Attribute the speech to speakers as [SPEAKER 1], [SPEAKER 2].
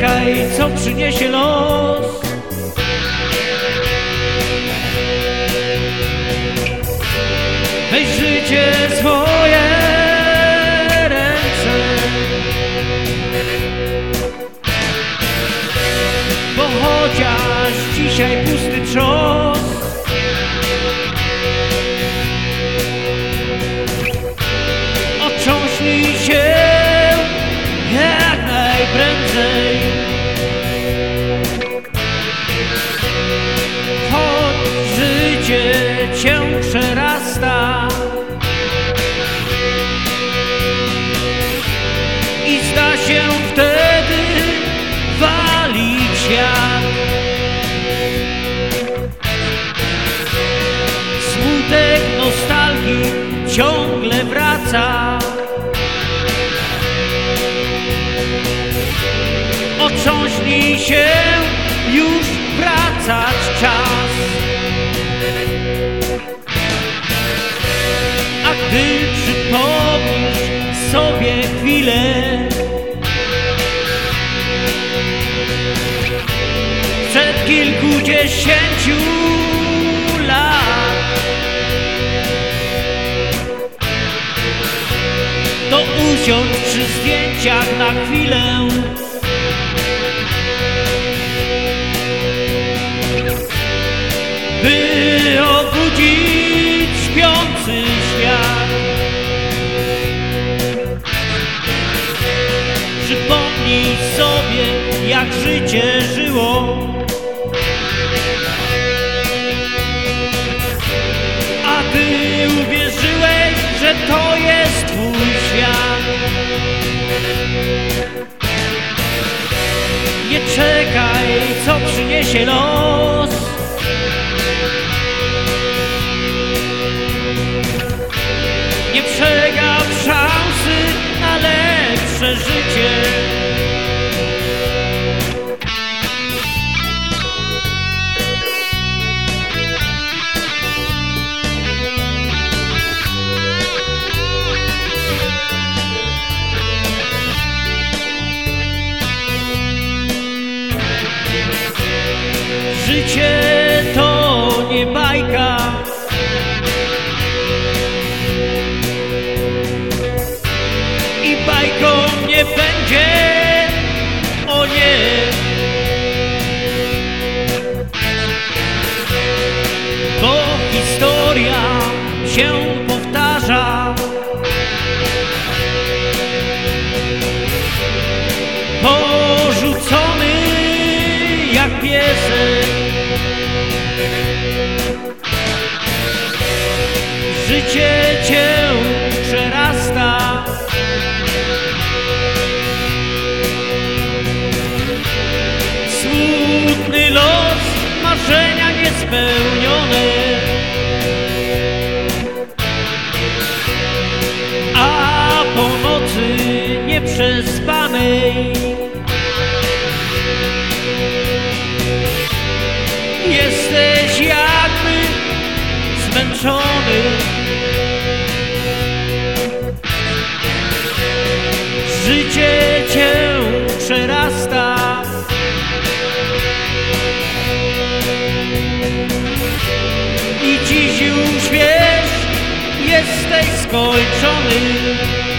[SPEAKER 1] czekaj, co przyniesie los. Weź życie swoje ciągle wraca. Otrząśnij się, już wracać czas. A gdy przypomnisz sobie chwilę, przed kilkudziesięciu lat, usiądź przy zdjęciach na chwilę. by obudzić śpiący świat. Przypomnij sobie, jak życie żyło. A ty uwierzyłeś, że to jest czekaj, co przyniesie los. Życie to nie bajka. i bajką nie będzie, o nie. Bo historia się przerasta. I dziś już wiesz, jesteś skończony.